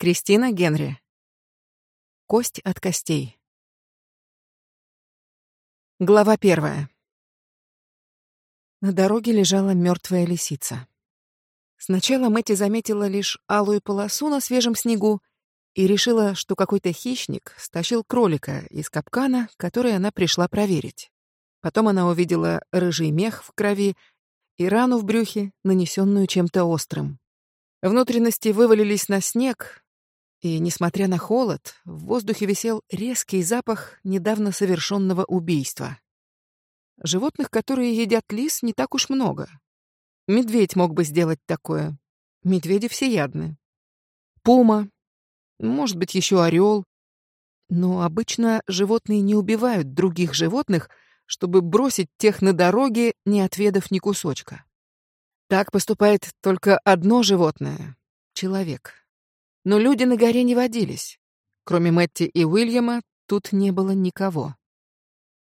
Кристина Генри. Кость от костей. Глава первая. На дороге лежала мертвая лисица. Сначала Мэтти заметила лишь алую полосу на свежем снегу и решила, что какой-то хищник стащил кролика из капкана, который она пришла проверить. Потом она увидела рыжий мех в крови и рану в брюхе, нанесенную чем-то острым. Внутренности вывалились на снег, и, несмотря на холод, в воздухе висел резкий запах недавно совершенного убийства. Животных, которые едят лис, не так уж много. Медведь мог бы сделать такое. Медведи всеядны. Пума, может быть, еще орел. Но обычно животные не убивают других животных, чтобы бросить тех на дороге, не отведав ни кусочка. Так поступает только одно животное — человек. Но люди на горе не водились. Кроме Мэтти и Уильяма, тут не было никого.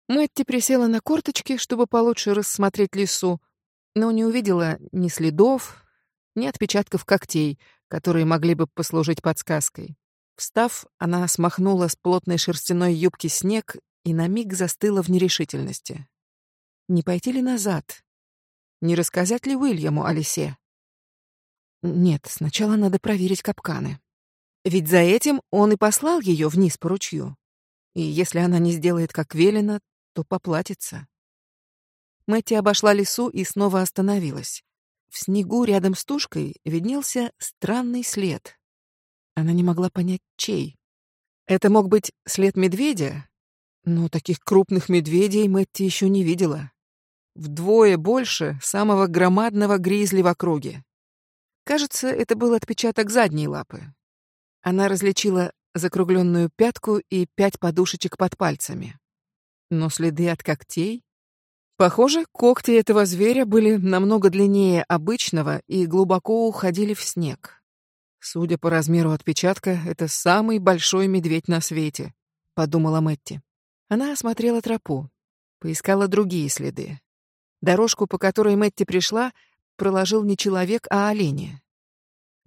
Мэтти присела на корточки, чтобы получше рассмотреть лесу, но не увидела ни следов, ни отпечатков когтей, которые могли бы послужить подсказкой. Встав, она смахнула с плотной шерстяной юбки снег и на миг застыла в нерешительности. Не пойти ли назад? Не рассказать ли Уильяму о лисе? Нет, сначала надо проверить капканы. Ведь за этим он и послал ее вниз по ручью. И если она не сделает, как велено, то поплатится. Мэтти обошла лесу и снова остановилась. В снегу рядом с тушкой виднелся странный след. Она не могла понять, чей. Это мог быть след медведя, но таких крупных медведей Мэтти еще не видела. Вдвое больше самого громадного гризли в округе. Кажется, это был отпечаток задней лапы. Она различила закругленную пятку и пять подушечек под пальцами. Но следы от когтей? Похоже, когти этого зверя были намного длиннее обычного и глубоко уходили в снег. Судя по размеру отпечатка, это самый большой медведь на свете, подумала Мэтти. Она осмотрела тропу, поискала другие следы. Дорожку, по которой Мэтти пришла, проложил не человек, а олени.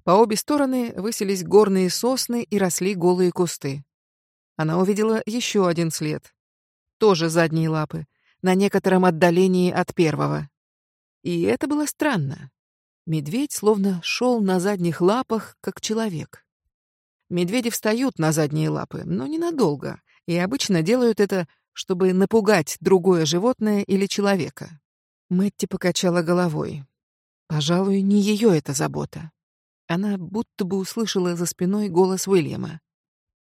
По обе стороны высились горные сосны и росли голые кусты. Она увидела еще один след. Тоже задние лапы, на некотором отдалении от первого. И это было странно. Медведь словно шел на задних лапах, как человек. Медведи встают на задние лапы, но ненадолго, и обычно делают это, чтобы напугать другое животное или человека. Мэтти покачала головой. Пожалуй, не ее это забота. Она будто бы услышала за спиной голос Уильяма.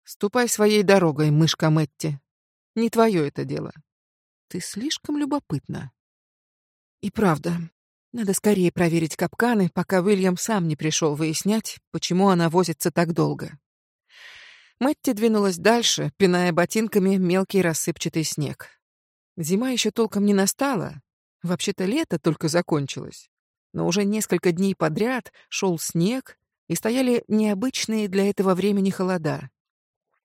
«Ступай своей дорогой, мышка Мэтти. Не твое это дело. Ты слишком любопытна». И правда, надо скорее проверить капканы, пока Уильям сам не пришел выяснять, почему она возится так долго. Мэтти двинулась дальше, пиная ботинками мелкий рассыпчатый снег. Зима еще толком не настала. Вообще-то лето только закончилось но уже несколько дней подряд шел снег и стояли необычные для этого времени холода.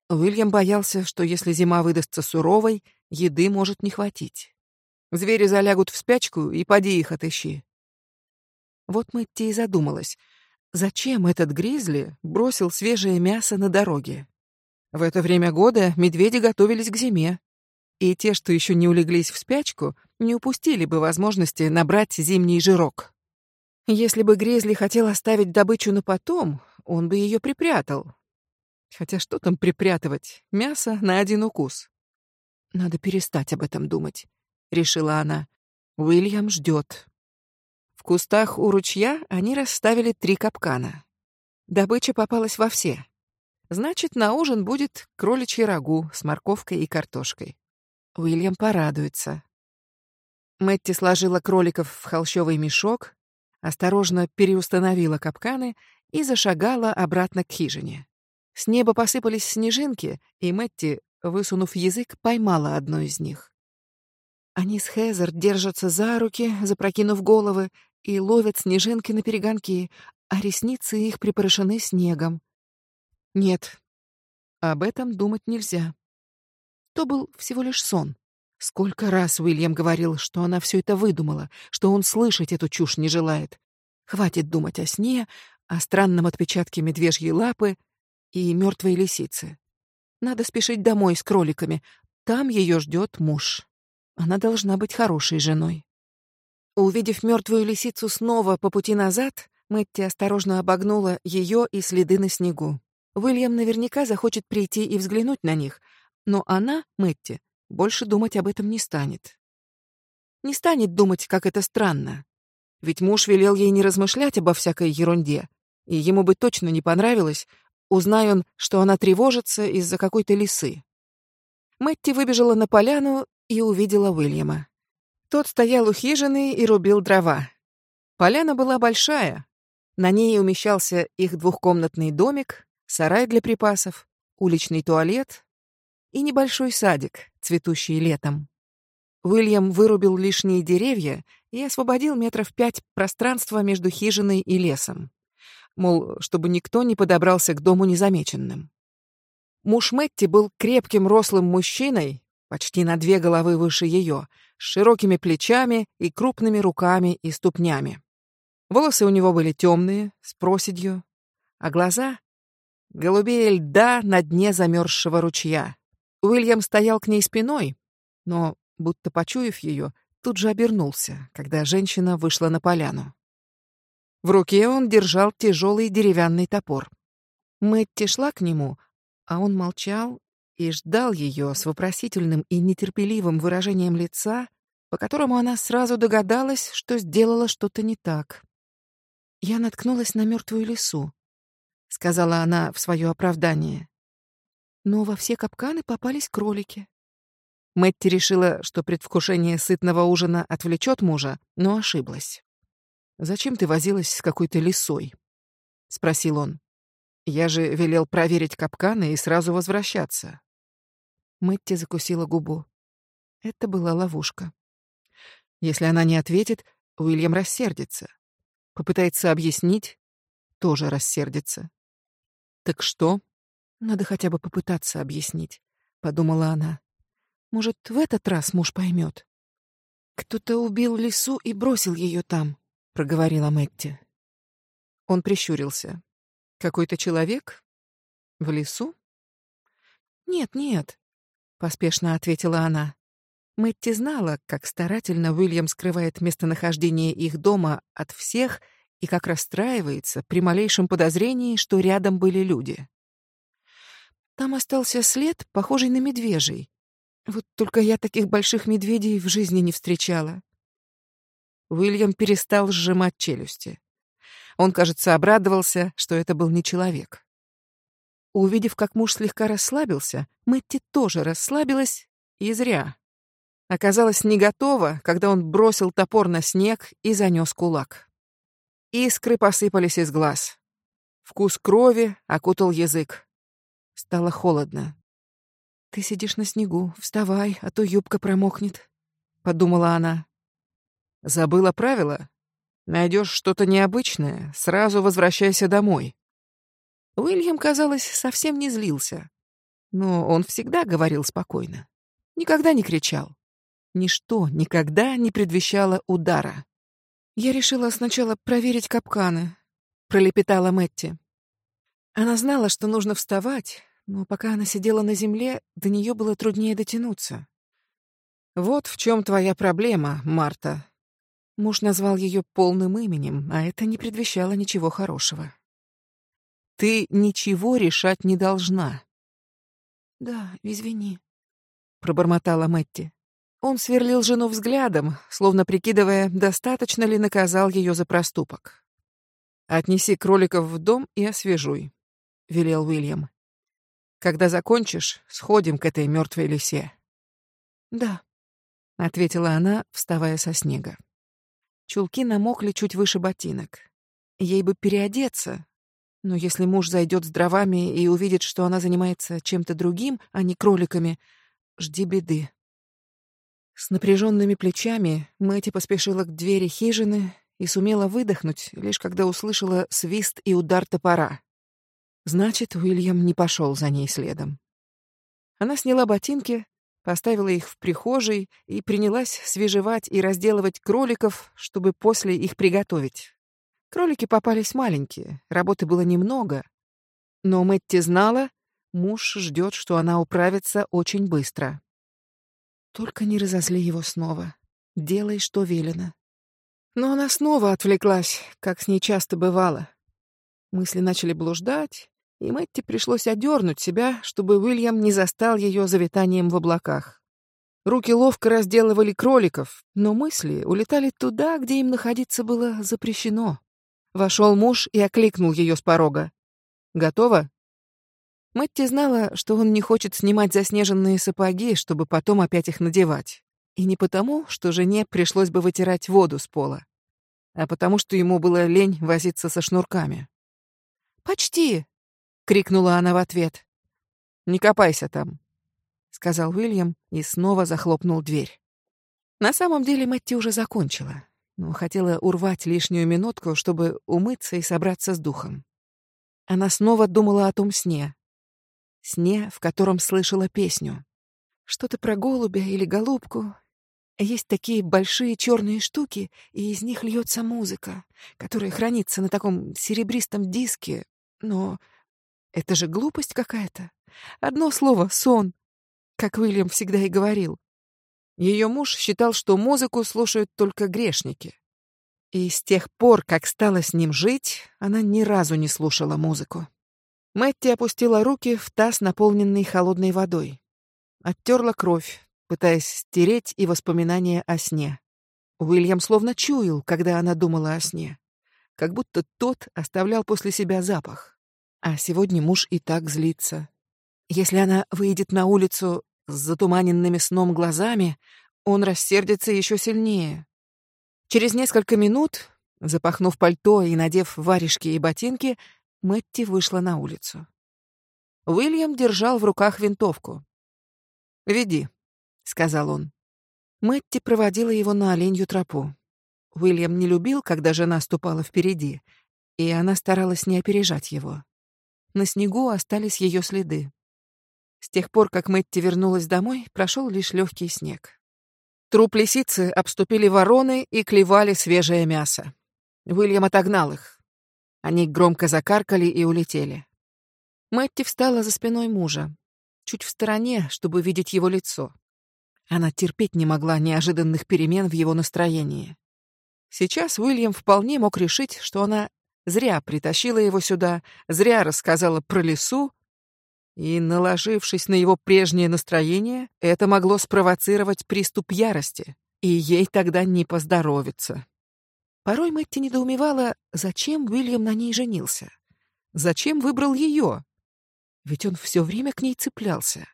Уильям боялся, что если зима выдастся суровой, еды может не хватить. Звери залягут в спячку, и поди их отыщи. Вот Мэтти и задумалась, зачем этот гризли бросил свежее мясо на дороге? В это время года медведи готовились к зиме, и те, что еще не улеглись в спячку, не упустили бы возможности набрать зимний жирок. Если бы Грезли хотел оставить добычу на потом, он бы ее припрятал. Хотя что там припрятывать? Мясо на один укус. Надо перестать об этом думать, решила она. Уильям ждет. В кустах у ручья они расставили три капкана. Добыча попалась во все. Значит, на ужин будет кроличье рагу с морковкой и картошкой. Уильям порадуется. Мэтти сложила кроликов в холщовый мешок, осторожно переустановила капканы и зашагала обратно к хижине. С неба посыпались снежинки, и Мэтти, высунув язык, поймала одну из них. Они с Хезер держатся за руки, запрокинув головы, и ловят снежинки на перегонки, а ресницы их припорошены снегом. Нет, об этом думать нельзя. То был всего лишь сон. Сколько раз Уильям говорил, что она все это выдумала, что он слышать эту чушь не желает. Хватит думать о сне, о странном отпечатке медвежьей лапы. и мертвой лисицы. Надо спешить домой с кроликами. Там ее ждет муж. Она должна быть хорошей женой. Увидев мертвую лисицу снова по пути назад, Мэтти осторожно обогнула ее и следы на снегу. Уильям наверняка захочет прийти и взглянуть на них, но она, Мэтти, больше думать об этом не станет. Не станет думать, как это странно. Ведь муж велел ей не размышлять обо всякой ерунде, и ему бы точно не понравилось, узнай он, что она тревожится из-за какой-то лисы. Мэтти выбежала на поляну и увидела Уильяма. Тот стоял у хижины и рубил дрова. Поляна была большая. На ней умещался их двухкомнатный домик, сарай для припасов, уличный туалет и небольшой садик, цветущий летом. Уильям вырубил лишние деревья и освободил метров пять пространства между хижиной и лесом. Мол, чтобы никто не подобрался к дому незамеченным. Муж Мэтти был крепким рослым мужчиной, почти на две головы выше ее, с широкими плечами и крупными руками и ступнями. Волосы у него были темные, с проседью, а глаза — голубее льда на дне замерзшего ручья. Уильям стоял к ней спиной, но будто почуяв ее, тут же обернулся, когда женщина вышла на поляну. В руке он держал тяжелый деревянный топор. Мэтти шла к нему, а он молчал и ждал ее с вопросительным и нетерпеливым выражением лица, по которому она сразу догадалась, что сделала что-то не так. «Я наткнулась на мертвую лису», — сказала она в свое оправдание. «Но во все капканы попались кролики. Мэтти решила, что предвкушение сытного ужина отвлечет мужа, но ошиблась. «Зачем ты возилась с какой-то лисой?» — спросил он. «Я же велел проверить капканы и сразу возвращаться». Мэтти закусила губу. Это была ловушка. Если она не ответит, Уильям рассердится. Попытается объяснить, тоже рассердится. «Так что?» «Надо хотя бы попытаться объяснить», — подумала она. Может, в этот раз муж поймет. Кто-то убил лису и бросил ее там, проговорила Мэтти. Он прищурился. Какой-то человек в лесу? Нет, нет, поспешно ответила она. Мэтти знала, как старательно Уильям скрывает местонахождение их дома от всех и как расстраивается при малейшем подозрении, что рядом были люди. Там остался след, похожий на медвежий, вот только я таких больших медведей в жизни не встречала. Уильям перестал сжимать челюсти. Он, кажется, обрадовался, что это был не человек. Увидев, как муж слегка расслабился, Мэтти тоже расслабилась, и зря. Оказалась не готова, когда он бросил топор на снег и занёс кулак. Искры посыпались из глаз. Вкус крови окутал язык. Стало холодно. Ты сидишь на снегу, вставай, а то юбка промокнет, подумала она. Забыла правила? Найдешь что-то необычное, сразу возвращайся домой. Уильям, казалось, совсем не злился. Но он всегда говорил спокойно. Никогда не кричал. Ничто никогда не предвещало удара. Я решила сначала проверить капканы, пролепетала Мэтти. Она знала, что нужно вставать, но пока она сидела на земле, до нее было труднее дотянуться. «Вот в чем твоя проблема, Марта». Муж назвал ее полным именем, а это не предвещало ничего хорошего. «Ты ничего решать не должна». «Да, извини», — пробормотала Мэтти. Он сверлил жену взглядом, словно прикидывая, достаточно ли наказал ее за проступок. «Отнеси кроликов в дом и освежуй», — велел Уильям. Когда закончишь, сходим к этой мертвой лисе. Да, ответила она, вставая со снега. Чулки намокли чуть выше ботинок. Ей бы переодеться, но если муж зайдет с дровами и увидит, что она занимается чем-то другим, а не кроликами, жди беды. С напряженными плечами Мэти поспешила к двери хижины и сумела выдохнуть, лишь когда услышала свист и удар топора. Значит, Уильям не пошел за ней следом. Она сняла ботинки, поставила их в прихожей и принялась свежевать и разделывать кроликов, чтобы после их приготовить. Кролики попались маленькие, работы было немного. Но Мэтти знала, муж ждет, что она управится очень быстро. Только не разозли его снова. Делай, что велено. Но она снова отвлеклась, как с ней часто бывало. Мысли начали блуждать, и Мэтти пришлось одернуть себя, чтобы Уильям не застал ее завитанием в облаках. Руки ловко разделывали кроликов, но мысли улетали туда, где им находиться было запрещено. Вошел муж и окликнул ее с порога. «Готово?» Мэтти знала, что он не хочет снимать заснеженные сапоги, чтобы потом опять их надевать. И не потому, что жене пришлось бы вытирать воду с пола, а потому что ему было лень возиться со шнурками. «Почти!» — крикнула она в ответ. «Не копайся там», — сказал Уильям и снова захлопнул дверь. На самом деле Мэтти уже закончила, но хотела урвать лишнюю минутку, чтобы умыться и собраться с духом. Она снова думала о том сне. Сне, в котором слышала песню. Что-то про голубя или голубку. Есть такие большие черные штуки, и из них льется музыка, которая хранится на таком серебристом диске, но это же глупость какая-то. Одно слово — сон, как Уильям всегда и говорил. Ее муж считал, что музыку слушают только грешники. И с тех пор, как стала с ним жить, она ни разу не слушала музыку. Мэтти опустила руки в таз, наполненный холодной водой. Оттерла кровь, пытаясь стереть и воспоминания о сне. Уильям словно чуял, когда она думала о сне. Как будто тот оставлял после себя запах. А сегодня муж и так злится. Если она выйдет на улицу с затуманенными сном глазами, он рассердится еще сильнее. Через несколько минут, запахнув пальто и надев варежки и ботинки, Мэтти вышла на улицу. Уильям держал в руках винтовку. «Веди», — сказал он. Мэтти проводила его на оленью тропу. Уильям не любил, когда жена ступала впереди, и она старалась не опережать его. На снегу остались ее следы. С тех пор, как Мэтти вернулась домой, прошел лишь легкий снег. Труп лисицы обступили вороны и клевали свежее мясо. Уильям отогнал их. Они громко закаркали и улетели. Мэтти встала за спиной мужа, чуть в стороне, чтобы видеть его лицо. Она терпеть не могла неожиданных перемен в его настроении. Сейчас Уильям вполне мог решить, что она Зря притащила его сюда, зря рассказала про лесу, и, наложившись на его прежнее настроение, это могло спровоцировать приступ ярости, и ей тогда не поздоровится. Порой Мэтти недоумевала, зачем Уильям на ней женился. Зачем выбрал ее? Ведь он все время к ней цеплялся.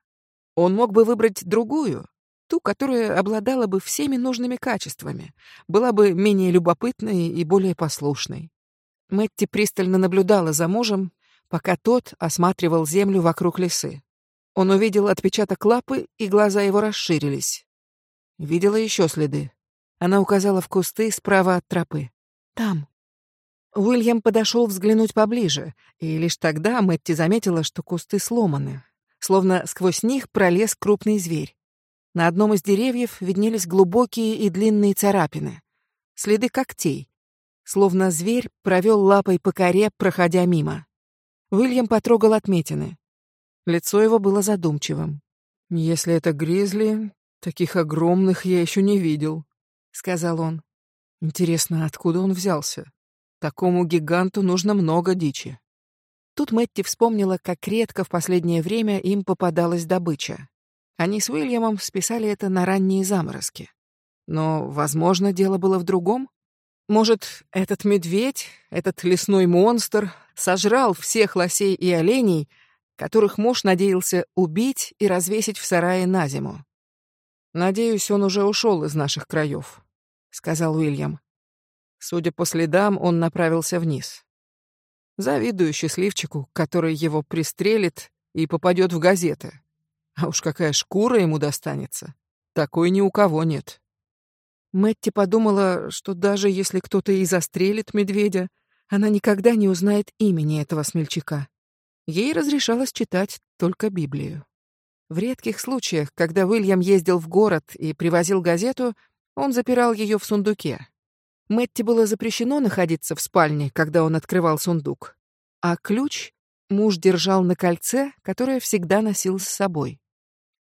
Он мог бы выбрать другую, ту, которая обладала бы всеми нужными качествами, была бы менее любопытной и более послушной. Мэтти пристально наблюдала за мужем, пока тот осматривал землю вокруг лесы. Он увидел отпечаток лапы, и глаза его расширились. Видела еще следы. Она указала в кусты справа от тропы. «Там». Уильям подошел взглянуть поближе, и лишь тогда Мэтти заметила, что кусты сломаны, словно сквозь них пролез крупный зверь. На одном из деревьев виднелись глубокие и длинные царапины, следы когтей, словно зверь провел лапой по коре, проходя мимо. Уильям потрогал отметины. Лицо его было задумчивым. «Если это гризли, таких огромных я еще не видел», — сказал он. «Интересно, откуда он взялся? Такому гиганту нужно много дичи». Тут Мэтти вспомнила, как редко в последнее время им попадалась добыча. Они с Уильямом списали это на ранние заморозки. Но, возможно, дело было в другом. Может, этот медведь, этот лесной монстр сожрал всех лосей и оленей, которых муж надеялся убить и развесить в сарае на зиму. «Надеюсь, он уже ушел из наших краев», — сказал Уильям. Судя по следам, он направился вниз. Завидую счастливчику, который его пристрелит и попадет в газеты. А уж какая шкура ему достанется. Такой ни у кого нет. Мэтти подумала, что даже если кто-то и застрелит медведя, она никогда не узнает имени этого смельчака. Ей разрешалось читать только Библию. В редких случаях, когда Уильям ездил в город и привозил газету, он запирал ее в сундуке. Мэтти было запрещено находиться в спальне, когда он открывал сундук. А ключ муж держал на кольце, которое всегда носил с собой.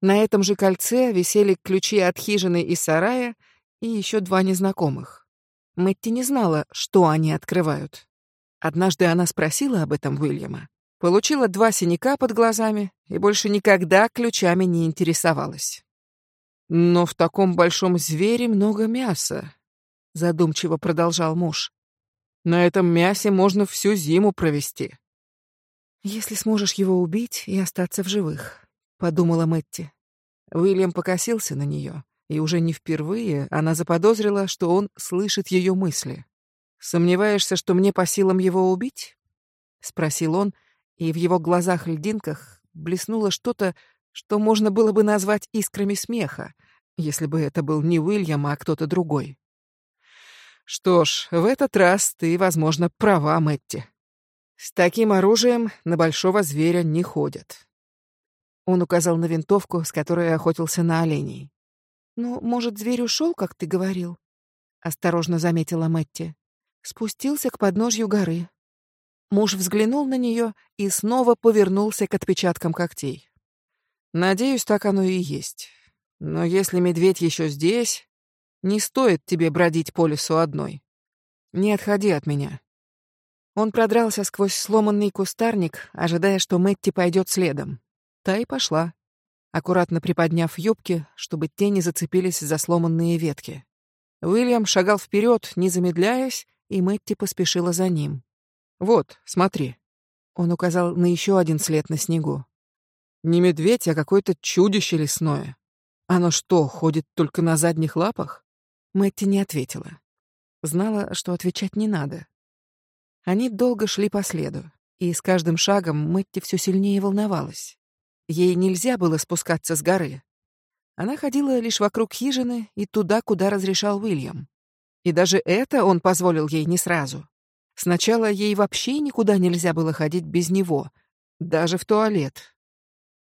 На этом же кольце висели ключи от хижины и сарая и еще два незнакомых. Мэтти не знала, что они открывают. Однажды она спросила об этом Уильяма, получила два синяка под глазами и больше никогда ключами не интересовалась. «Но в таком большом звере много мяса», — задумчиво продолжал муж. «На этом мясе можно всю зиму провести». «Если сможешь его убить и остаться в живых», — подумала Мэтти. Уильям покосился на нее, и уже не впервые она заподозрила, что он слышит ее мысли. «Сомневаешься, что мне по силам его убить?» — спросил он, и в его глазах-льдинках блеснуло что-то, что можно было бы назвать искрами смеха, если бы это был не Уильям, а кто-то другой. «Что ж, в этот раз ты, возможно, права, Мэтти», с таким оружием на большого зверя не ходят. Он указал на винтовку, с которой охотился на оленей. «Ну, может, зверь ушел, как ты говорил?» — осторожно заметила Мэтти. Спустился к подножью горы. Муж взглянул на нее и снова повернулся к отпечаткам когтей. «Надеюсь, так оно и есть. Но если медведь еще здесь, не стоит тебе бродить по лесу одной. Не отходи от меня. Он продрался сквозь сломанный кустарник, ожидая, что Мэтти пойдет следом. Та и пошла, аккуратно приподняв юбки, чтобы те не зацепились за сломанные ветки. Уильям шагал вперед, не замедляясь, и Мэтти поспешила за ним. «Вот, смотри». Он указал на еще один след на снегу. «Не медведь, а какое-то чудище лесное. Оно что, ходит только на задних лапах?» Мэтти не ответила. Знала, что отвечать не надо. Они долго шли по следу, и с каждым шагом Мэтти все сильнее волновалась. Ей нельзя было спускаться с горы. Она ходила лишь вокруг хижины и туда, куда разрешал Уильям. И даже это он позволил ей не сразу. Сначала ей вообще никуда нельзя было ходить без него, даже в туалет.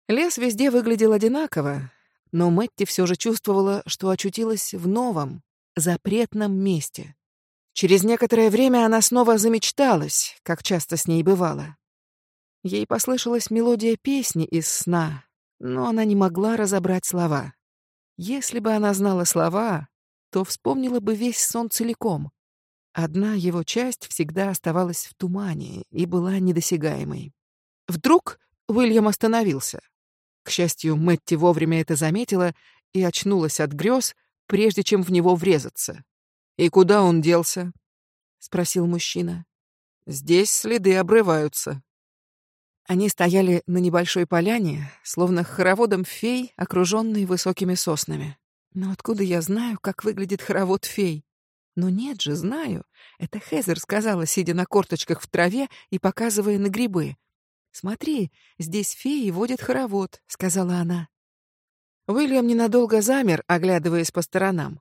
Лес везде выглядел одинаково, но Мэтти все же чувствовала, что очутилась в новом, запретном месте. Через некоторое время она снова замечталась, как часто с ней бывало. Ей послышалась мелодия песни из сна, но она не могла разобрать слова. Если бы она знала слова, то вспомнила бы весь сон целиком. Одна его часть всегда оставалась в тумане и была недосягаемой. Вдруг Уильям остановился. К счастью, Мэтти вовремя это заметила и очнулась от грез, прежде чем в него врезаться. «И куда он делся?» — спросил мужчина. «Здесь следы обрываются». Они стояли на небольшой поляне, словно хороводом фей, окруженной высокими соснами. Но откуда я знаю, как выглядит хоровод фей? Но нет же, знаю. Это Хезер сказала, сидя на корточках в траве и показывая на грибы. «Смотри, здесь феи водят хоровод», — сказала она. Уильям ненадолго замер, оглядываясь по сторонам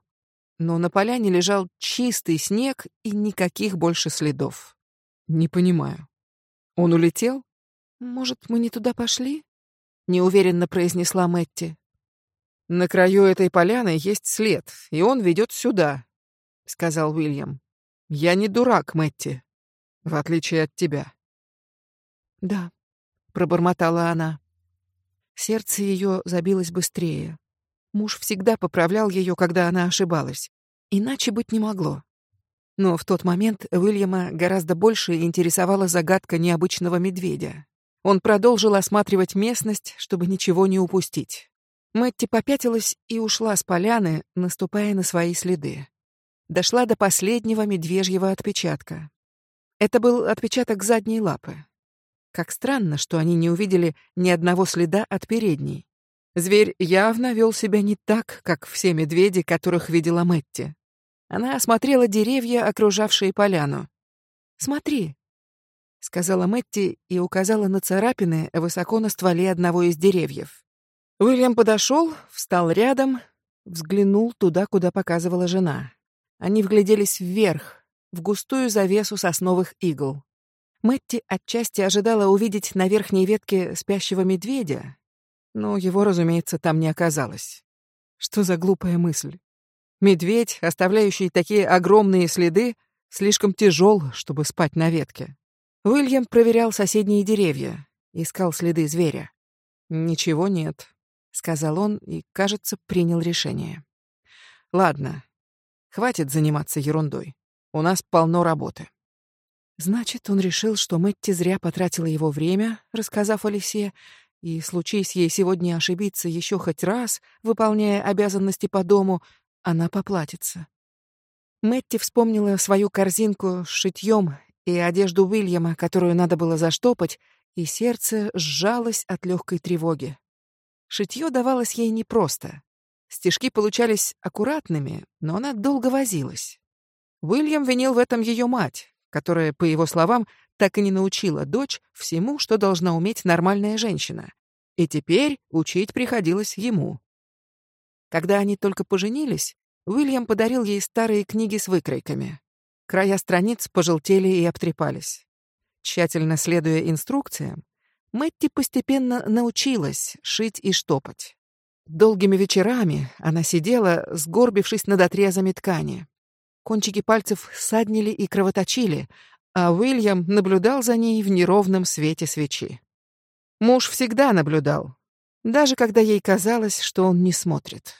но на поляне лежал чистый снег и никаких больше следов. Не понимаю. Он улетел? Может, мы не туда пошли? Неуверенно произнесла Мэтти. На краю этой поляны есть след, и он ведет сюда, сказал Уильям. Я не дурак, Мэтти, в отличие от тебя. Да, пробормотала она. Сердце ее забилось быстрее. Муж всегда поправлял ее, когда она ошибалась. Иначе быть не могло. Но в тот момент Уильяма гораздо больше интересовала загадка необычного медведя. Он продолжил осматривать местность, чтобы ничего не упустить. Мэтти попятилась и ушла с поляны, наступая на свои следы. Дошла до последнего медвежьего отпечатка. Это был отпечаток задней лапы. Как странно, что они не увидели ни одного следа от передней. Зверь явно вел себя не так, как все медведи, которых видела Мэтти. Она осмотрела деревья, окружавшие поляну. «Смотри», — сказала Мэтти и указала на царапины высоко на стволе одного из деревьев. Уильям подошел, встал рядом, взглянул туда, куда показывала жена. Они вгляделись вверх, в густую завесу сосновых игл. Мэтти отчасти ожидала увидеть на верхней ветке спящего медведя, но его, разумеется, там не оказалось. Что за глупая мысль? Медведь, оставляющий такие огромные следы, слишком тяжел, чтобы спать на ветке. Уильям проверял соседние деревья, искал следы зверя. «Ничего нет», — сказал он и, кажется, принял решение. «Ладно, хватит заниматься ерундой. У нас полно работы». Значит, он решил, что Мэтти зря потратила его время, рассказав Алисе, и, случись ей сегодня ошибиться еще хоть раз, выполняя обязанности по дому, она поплатится. Мэтти вспомнила свою корзинку с шитьем и одежду Уильяма, которую надо было заштопать, и сердце сжалось от легкой тревоги. Шитье давалось ей непросто. Стежки получались аккуратными, но она долго возилась. Уильям винил в этом ее мать, которая, по его словам, так и не научила дочь всему, что должна уметь нормальная женщина. И теперь учить приходилось ему. Когда они только поженились, Уильям подарил ей старые книги с выкройками. Края страниц пожелтели и обтрепались. Тщательно следуя инструкциям, Мэтти постепенно научилась шить и штопать. Долгими вечерами она сидела, сгорбившись над отрезами ткани. Кончики пальцев саднили и кровоточили, а Уильям наблюдал за ней в неровном свете свечи. Муж всегда наблюдал, даже когда ей казалось, что он не смотрит.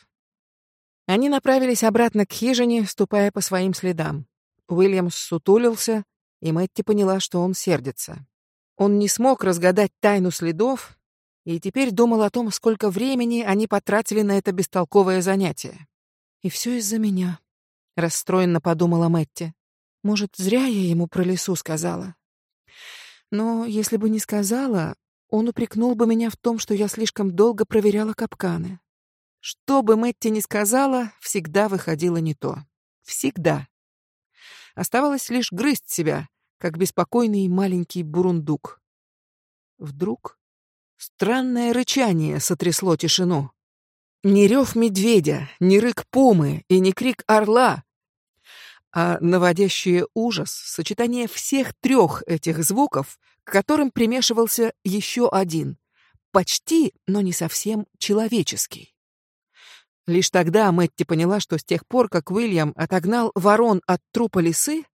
Они направились обратно к хижине, ступая по своим следам. Уильям сутулился, и Мэтти поняла, что он сердится. Он не смог разгадать тайну следов и теперь думал о том, сколько времени они потратили на это бестолковое занятие. «И все из-за меня», — расстроенно подумала Мэтти. «Может, зря я ему про лесу сказала. Но если бы не сказала, он упрекнул бы меня в том, что я слишком долго проверяла капканы. Что бы Мэтти ни сказала, всегда выходило не то. Всегда. Оставалось лишь грызть себя, как беспокойный маленький бурундук. Вдруг странное рычание сотрясло тишину. Ни рев медведя, ни рык пумы и ни крик орла, а наводящее ужас сочетание всех трех этих звуков, к которым примешивался еще один, почти, но не совсем человеческий. Лишь тогда Мэтти поняла, что с тех пор, как Уильям отогнал ворон от трупа лисы,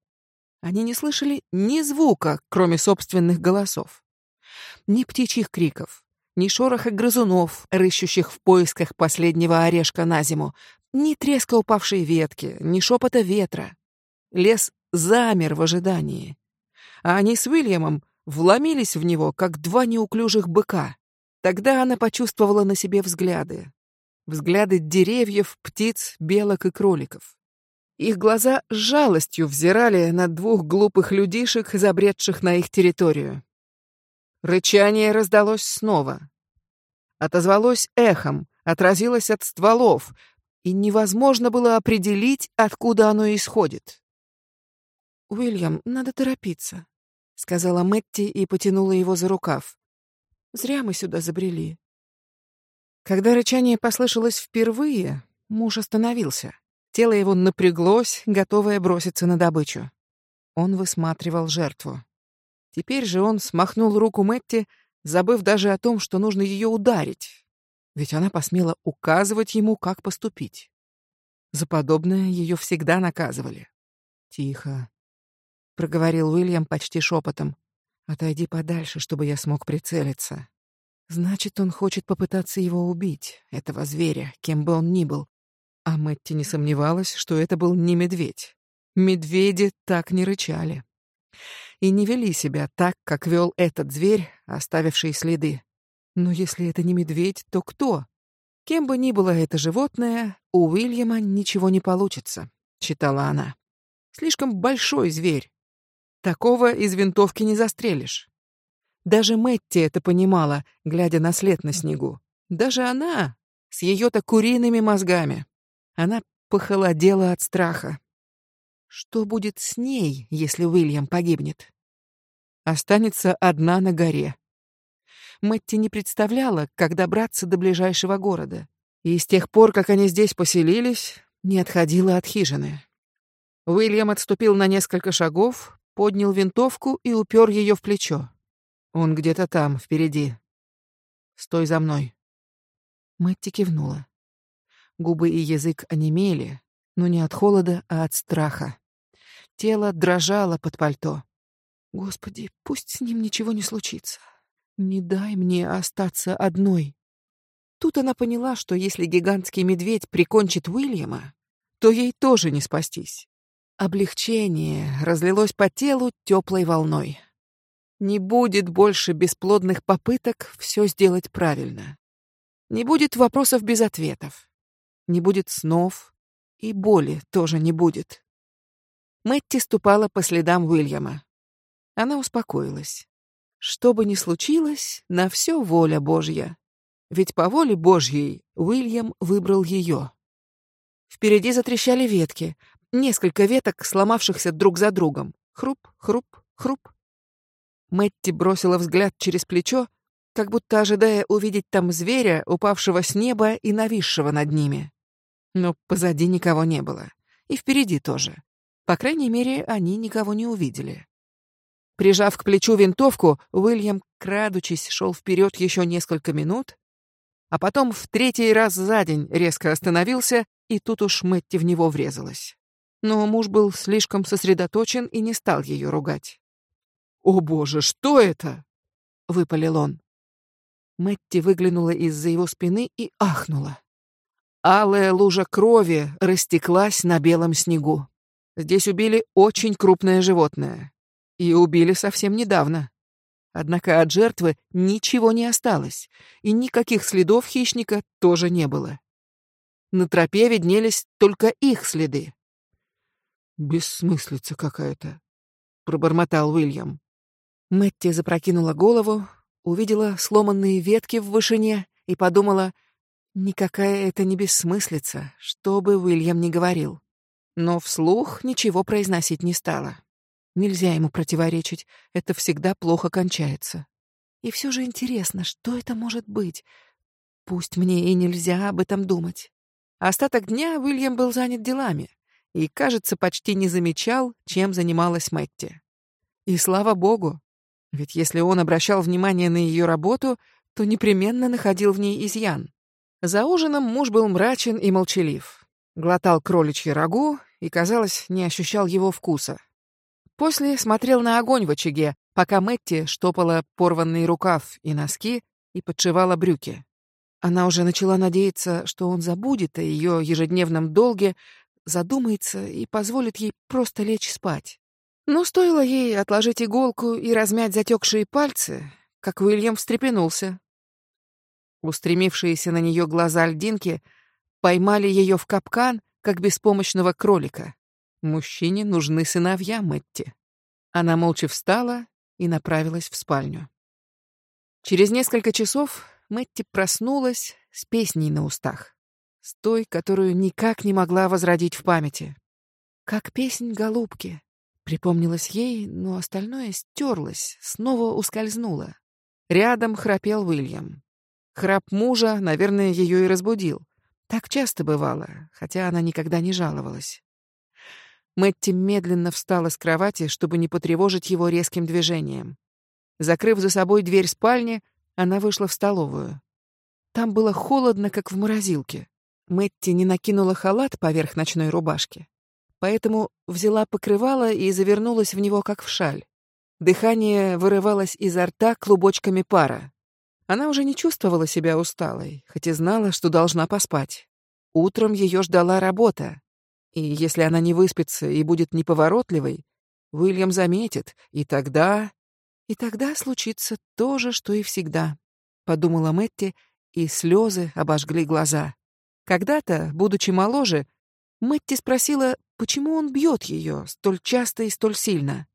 они не слышали ни звука, кроме собственных голосов. Ни птичьих криков, ни шороха грызунов, рыщущих в поисках последнего орешка на зиму, ни треска упавшей ветки, ни шепота ветра. Лес замер в ожидании. А они с Уильямом вломились в него, как два неуклюжих быка. Тогда она почувствовала на себе взгляды, взгляды деревьев, птиц, белок и кроликов. Их глаза с жалостью взирали на двух глупых людишек, забредших на их территорию. Рычание раздалось снова. Отозвалось эхом, отразилось от стволов, и невозможно было определить, откуда оно исходит. «Уильям, надо торопиться», — сказала Мэтти и потянула его за рукав. «Зря мы сюда забрели. Когда рычание послышалось впервые, муж остановился. Тело его напряглось, готовое броситься на добычу. Он высматривал жертву. Теперь же он смахнул руку Мэтти, забыв даже о том, что нужно ее ударить. Ведь она посмела указывать ему, как поступить. За подобное ее всегда наказывали. «Тихо», — проговорил Уильям почти шепотом. «Отойди подальше, чтобы я смог прицелиться». Значит, он хочет попытаться его убить, этого зверя, кем бы он ни был. А Мэтти не сомневалась, что это был не медведь. Медведи так не рычали. И не вели себя так, как вел этот зверь, оставивший следы. Но если это не медведь, то кто? Кем бы ни было это животное, у Уильяма ничего не получится, читала она. Слишком большой зверь. Такого из винтовки не застрелишь. Даже Мэтти это понимала, глядя на след на снегу. Даже она, с ее-то куриными мозгами. Она похолодела от страха. Что будет с ней, если Уильям погибнет? Останется одна на горе. Мэтти не представляла, как добраться до ближайшего города. И с тех пор, как они здесь поселились, не отходила от хижины. Уильям отступил на несколько шагов, поднял винтовку и упер ее в плечо. Он где-то там, впереди. Стой за мной. Мэтти кивнула. Губы и язык онемели, но не от холода, а от страха. Тело дрожало под пальто. Господи, пусть с ним ничего не случится. Не дай мне остаться одной. Тут она поняла, что если гигантский медведь прикончит Уильяма, то ей тоже не спастись. Облегчение разлилось по телу теплой волной. Не будет больше бесплодных попыток все сделать правильно. Не будет вопросов без ответов. Не будет снов, и боли тоже не будет. Мэтти ступала по следам Уильяма. Она успокоилась. Что бы ни случилось, на все воля Божья. Ведь по воле Божьей Уильям выбрал ее. Впереди затрещали ветки, несколько веток, сломавшихся друг за другом. Хруп, хруп, хруп. Мэтти бросила взгляд через плечо, как будто ожидая увидеть там зверя, упавшего с неба и нависшего над ними. Но позади никого не было. И впереди тоже. По крайней мере, они никого не увидели. Прижав к плечу винтовку, Уильям, крадучись, шел вперед еще несколько минут, а потом в третий раз за день резко остановился, и тут уж Мэтти в него врезалась. Но муж был слишком сосредоточен и не стал ее ругать. «О боже, что это?» — выпалил он. Мэтти выглянула из-за его спины и ахнула. Алая лужа крови растеклась на белом снегу. Здесь убили очень крупное животное. И убили совсем недавно. Однако от жертвы ничего не осталось, и никаких следов хищника тоже не было. На тропе виднелись только их следы. «Бессмыслица какая-то», — пробормотал Уильям. Мэтти запрокинула голову, увидела сломанные ветки в вышине и подумала, никакая это не бессмыслица, что бы Уильям ни говорил. Но вслух ничего произносить не стала. Нельзя ему противоречить, это всегда плохо кончается. И все же интересно, что это может быть? Пусть мне и нельзя об этом думать. Остаток дня Уильям был занят делами и, кажется, почти не замечал, чем занималась Мэтти. И слава богу, ведь если он обращал внимание на ее работу, то непременно находил в ней изъян. За ужином муж был мрачен и молчалив. Глотал кроличье рагу и, казалось, не ощущал его вкуса. После смотрел на огонь в очаге, пока Мэтти штопала порванный рукав и носки и подшивала брюки. Она уже начала надеяться, что он забудет о ее ежедневном долге, задумается и позволит ей просто лечь спать. Но стоило ей отложить иголку и размять затекшие пальцы, как Уильям встрепенулся. Устремившиеся на нее глаза льдинки поймали ее в капкан, как беспомощного кролика. Мужчине нужны сыновья Мэтти. Она молча встала и направилась в спальню. Через несколько часов Мэтти проснулась с песней на устах, с той, которую никак не могла возродить в памяти. Как песнь голубки. Припомнилось ей, но остальное стерлось, снова ускользнуло. Рядом храпел Уильям. Храп мужа, наверное, ее и разбудил. Так часто бывало, хотя она никогда не жаловалась. Мэтти медленно встала с кровати, чтобы не потревожить его резким движением. Закрыв за собой дверь спальни, она вышла в столовую. Там было холодно, как в морозилке. Мэтти не накинула халат поверх ночной рубашки, поэтому взяла покрывало и завернулась в него, как в шаль. Дыхание вырывалось изо рта клубочками пара. Она уже не чувствовала себя усталой, хоть и знала, что должна поспать. Утром ее ждала работа, и если она не выспится и будет неповоротливой, Уильям заметит, и тогда... И тогда случится то же, что и всегда, — подумала Мэтти, и слезы обожгли глаза. Когда-то, будучи моложе, Мэтти спросила, почему он бьет ее столь часто и столь сильно.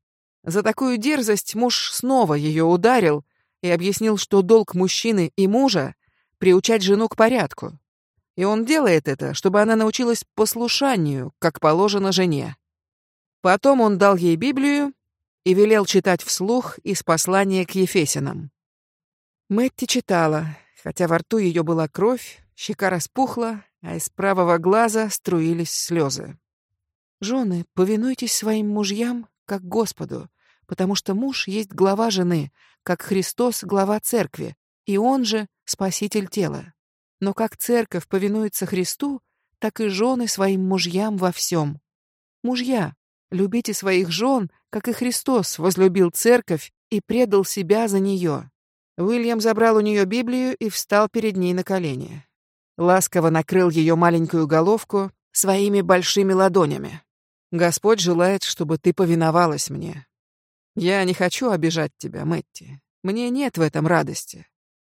За такую дерзость муж снова ее ударил и объяснил, что долг мужчины и мужа — приучать жену к порядку, и он делает это, чтобы она научилась послушанию, как положено жене. Потом он дал ей Библию и велел читать вслух из послания к Ефесянам. Мэтти читала, хотя во рту ее была кровь, щека распухла, а из правого глаза струились слезы. «Жены, повинуйтесь своим мужьям, как Господу, потому что муж есть глава жены, как Христос — глава церкви, и он же — спаситель тела. Но как церковь повинуется Христу, так и жены своим мужьям во всем. Мужья, любите своих жен, как и Христос возлюбил церковь и предал себя за нее. Уильям забрал у нее Библию и встал перед ней на колени. Ласково накрыл ее маленькую головку своими большими ладонями. «Господь желает, чтобы ты повиновалась мне. Я не хочу обижать тебя, Мэтти. Мне нет в этом радости.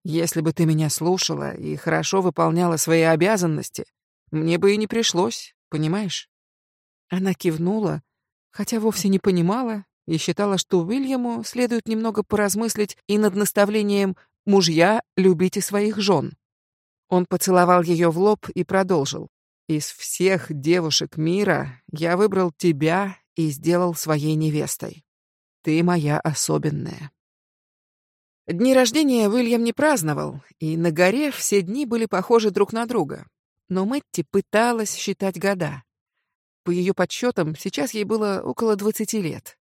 Если бы ты меня слушала и хорошо выполняла свои обязанности, мне бы и не пришлось, понимаешь?» Она кивнула, хотя вовсе не понимала и считала, что Уильяму следует немного поразмыслить и над наставлением «мужья, любите своих жен». Он поцеловал ее в лоб и продолжил. «Из всех девушек мира я выбрал тебя и сделал своей невестой. Ты моя особенная». Дни рождения Уильям не праздновал, и на горе все дни были похожи друг на друга. Но Мэтти пыталась считать года. По ее подсчетам, сейчас ей было около 20 лет.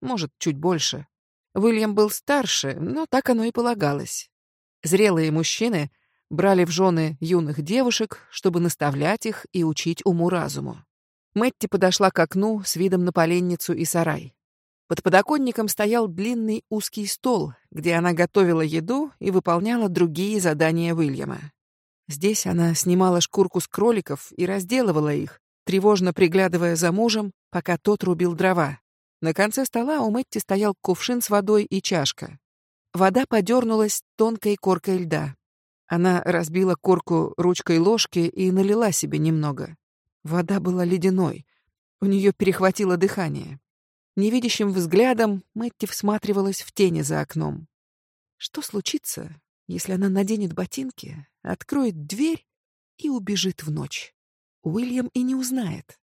Может, чуть больше. Уильям был старше, но так оно и полагалось. Зрелые мужчины брали в жены юных девушек, чтобы наставлять их и учить уму-разуму. Мэтти подошла к окну с видом на поленницу и сарай. Под подоконником стоял длинный узкий стол, где она готовила еду и выполняла другие задания Уильяма. Здесь она снимала шкурку с кроликов и разделывала их, тревожно приглядывая за мужем, пока тот рубил дрова. На конце стола у Мэтти стоял кувшин с водой и чашка. Вода подернулась тонкой коркой льда. Она разбила корку ручкой ложки и налила себе немного. Вода была ледяной. У нее перехватило дыхание. Невидящим взглядом Мэтти всматривалась в тени за окном. Что случится, если она наденет ботинки, откроет дверь и убежит в ночь? Уильям и не узнает.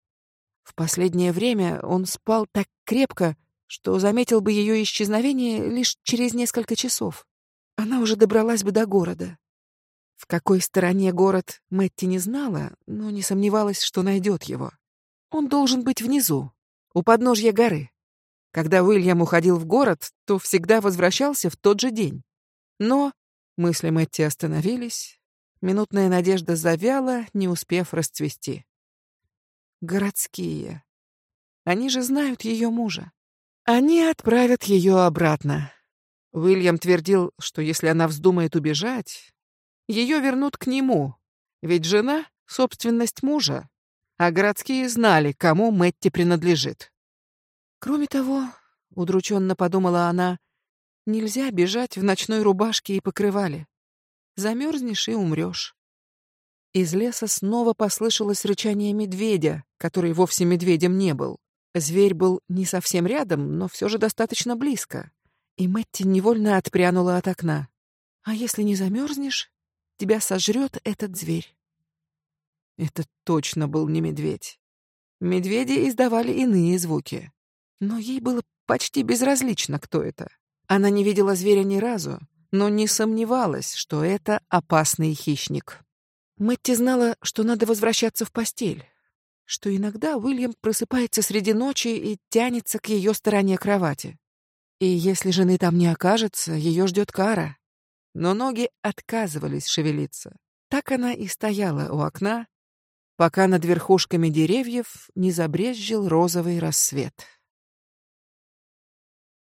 В последнее время он спал так крепко, что заметил бы ее исчезновение лишь через несколько часов. Она уже добралась бы до города. В какой стороне город Мэтти не знала, но не сомневалась, что найдет его. Он должен быть внизу, у подножья горы. Когда Уильям уходил в город, то всегда возвращался в тот же день. Но мысли Мэтти остановились, Минутная надежда завяла, не успев расцвести. Городские. Они же знают ее мужа. Они отправят ее обратно. Уильям твердил, что если она вздумает убежать, ее вернут к нему, ведь жена — собственность мужа, а городские знали, кому Мэтти принадлежит. Кроме того, удрученно подумала она, нельзя бежать в ночной рубашке и покрывале. Замерзнешь и умрешь. Из леса снова послышалось рычание медведя, который вовсе медведем не был. Зверь был не совсем рядом, но все же достаточно близко. И Мэтти невольно отпрянула от окна. А если не замерзнешь, тебя сожрет этот зверь. Это точно был не медведь. Медведи издавали иные звуки. Но ей было почти безразлично, кто это. Она не видела зверя ни разу, но не сомневалась, что это опасный хищник. Мэтти знала, что надо возвращаться в постель, что иногда Уильям просыпается среди ночи и тянется к ее стороне кровати. И если жены там не окажется, ее ждет кара. Но ноги отказывались шевелиться. Так она и стояла у окна, пока над верхушками деревьев не забрезжил розовый рассвет.